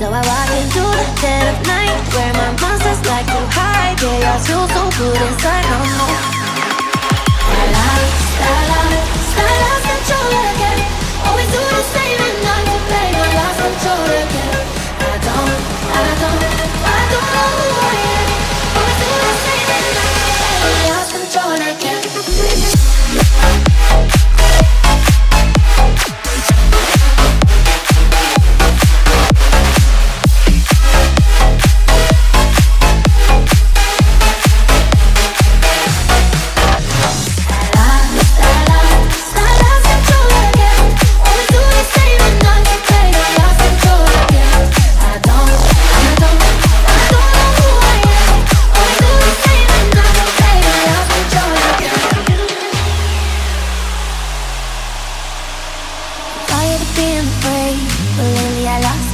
So I walk into the dead of night where my monsters like to hide. Chaos feels so good inside.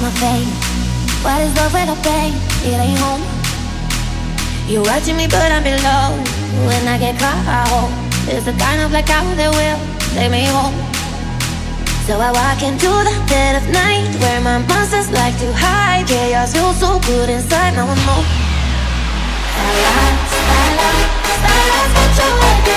What is love I pay? It ain't home. You're watching me, but I'm below. When I get caught, I hope it's the kind of blackout that will take me home. So I walk into the dead of night where my monsters like to hide. Chaos feels so good inside. Now I know. I lost, I lost, I lost